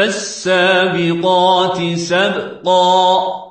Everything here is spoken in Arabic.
فالسابقات سبقا.